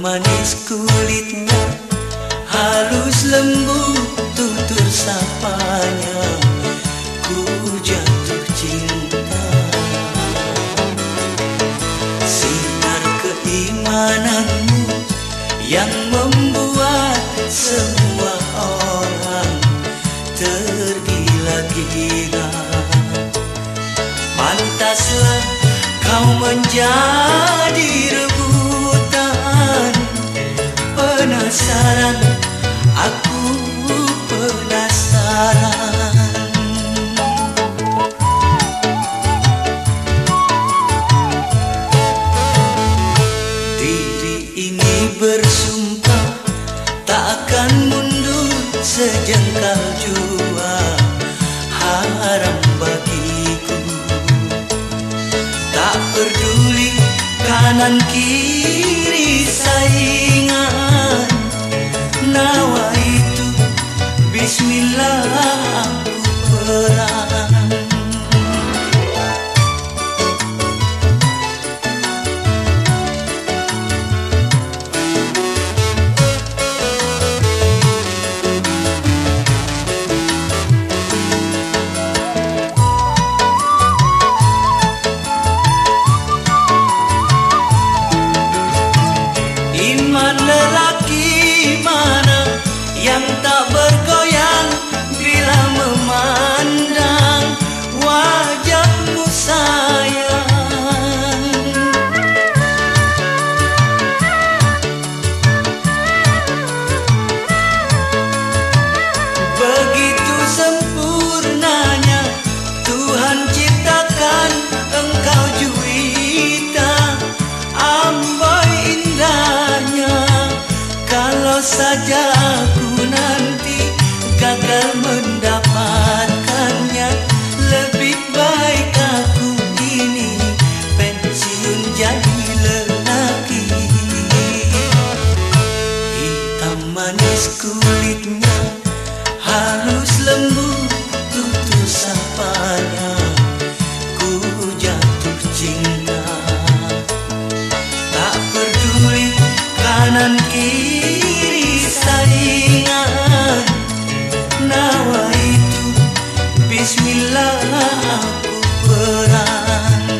Manis kulitnya Halus lembut tutur sapanya Ku jatuh cinta Sinar keimananmu Yang membuat semua orang Tergila-gila Pantaslah kau menjadi Penasaran, aku penasaran. Diri ini bersumpah Takkan mundur sejengkal jua Haram bagiku. Tak peduli kanan kiri Bismillah aku perang kulitmu halus lembut tutur sapanya. Ku jatuh cinta. Tak peduli kanan kiri saingan. Nawa itu Bismillah aku perang